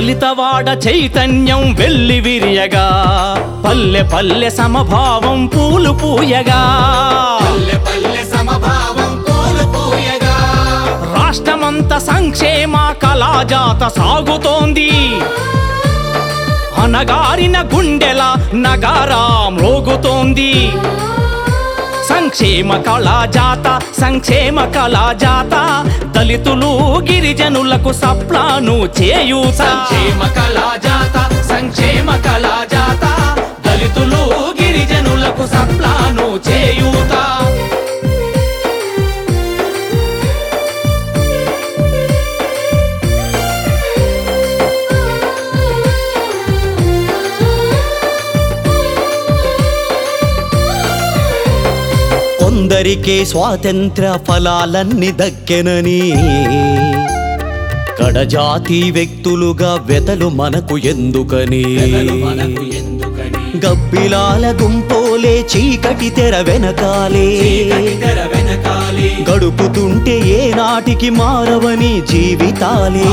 దళితవాడ చైతన్యం వెల్లి విరియగా. పల్లె పల్లె సమభావం పూలు పూయగా. రాష్ట్రమంత సంక్షేమ కళాజాత సాగుతోంది. అనగారిన గుండెల నగారా మ్రోగుతోంది. సంక్షేమ కళాజాత సంక్షేమ కళాజాత దళితులు గిరిజనులకు సప్లాను చేయూత. సంక్షేమ కళాజాత సంక్షేమ కళాజాత దళితులు గిరిజనులకు సప్లాను చేయూత. కొందరికే స్వాతంత్ర ఫలాలన్నీ దక్కెనని. కడజాతి వ్యక్తులుగా వెతలు మనకు ఎందుకని. గబ్బిలాల గుంపోలే చీకటి తెర వెనకాలే. గడుపుతుంటే ఏ నాటికి మారవని జీవితాలే.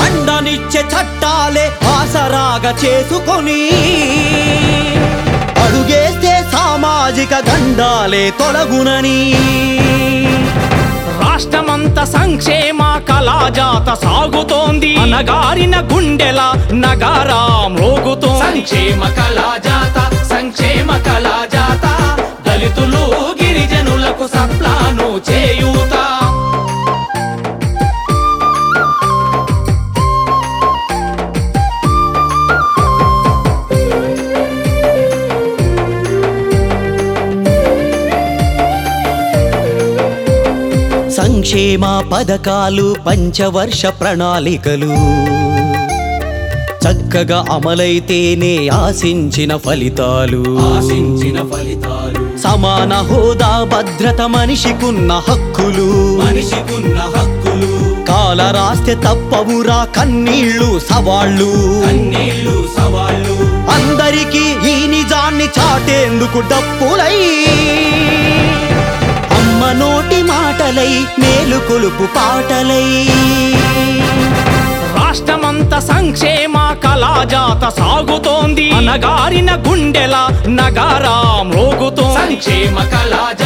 అండనిచ్చే చట్టాలే ఆసరాగా చేసుకొని. సామాజిక గండాలే తొలగునని. రాష్ట్రమంత సంక్షేమ కళాజాత సాగుతోంది. అనగారిన గుండెల నగారా మ్రోగుతోంది సంక్షేమ కళాజాత సంక్షేమ కళాజాత. సంక్షేమ పథకాలు పంచవర్ష ప్రణాళికలు. చక్కగా అమలైతేనే ఆశించిన ఫలితాలు. ఆశించిన ఫలితాలు. సమాన హోదా భద్రత మనిషికున్న హక్కులు. మనిషికున్న హక్కులు. కాల రాస్తే తప్పవురా కన్నీళ్ళు సవాళ్ళు. కన్నీళ్ళు సవాళ్ళు. అందరికీ ఈ నిజాన్ని చాటేందుకు డప్పులై. నోటి మాటలై మేలు కొలుపు పాటలై. రాష్ట్రమంత సంక్షేమ కళాజాత సాగుతోంది. అనగారిన గుండెల నగారా మ్రోగుతోంది సంక్షేమ కళాజాత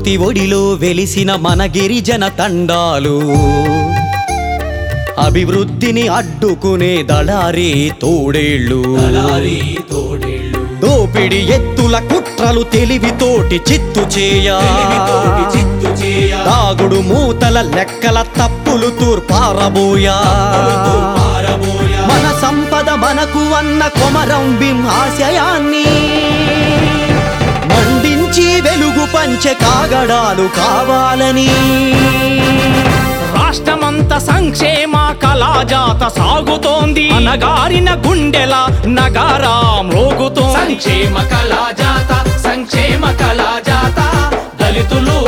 ప్రకృతి ఒడిలో వెలిసిన మన గిరిజన తండాలు. అభివృద్ధిని అడ్డుకునే దళారి తోడేళ్ళు. దోపిడి ఎత్తుల కుట్రలు తెలివితోటి చిత్తు చేయ. తెలివితోటి చిత్తు చేయ. దాగుడు మూతల లెక్కల తప్పులు తూర్పారబోయా. మన సంపద మనకు అన్న కొమరం భీం ఆశయాన్ని. పంచె కాగడాలు కావాలని. రాష్ట్రమంత సంక్షేమ కళాజాత సాగుతోంది. అనగారిన గుండెల నగారా మ్రోగుతోంది సంక్షేమ కళాజాత సంక్షేమ కళాజాత దళితులు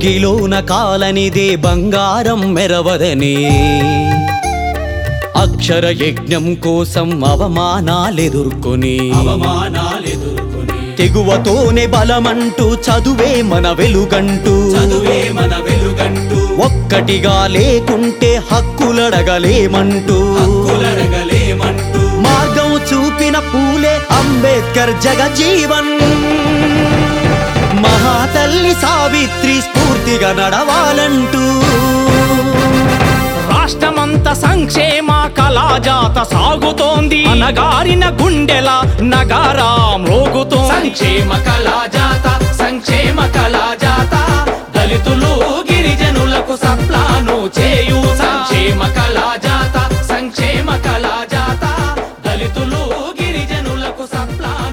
అగ్గిలోన కాలనిదే బంగారం మెరవదని. అక్షర యజ్ఞం కోసం అవమానాలెదుర్కొని. తెగువతోనే బలమంటూ చదువే మన వెలుగంటూ. చదువే మన వెలుగంటూ. ఒక్కటిగా లేకుంటే హక్కులడగలేమంటూ. మార్గం చూపిన పూలే అంబేద్కర్ జగజీవన్. మహాతల్లి సావిత్రి స్ఫూర్తిగా నడవాలంటూ. రాష్ట్రమంత సంక్షేమ కళాజాత సాగుతోంది. నగారిన గుండెల నగారాం రోగుతో సంక్షేమ కళాజాత సంక్షేమ కళాజాత దళితులు గిరిజనులకు సప్లాను చేయు. సంక్షేమ కళాజాత సంక్షేమ కళాజాత దళితులు గిరిజనులకు సప్లాను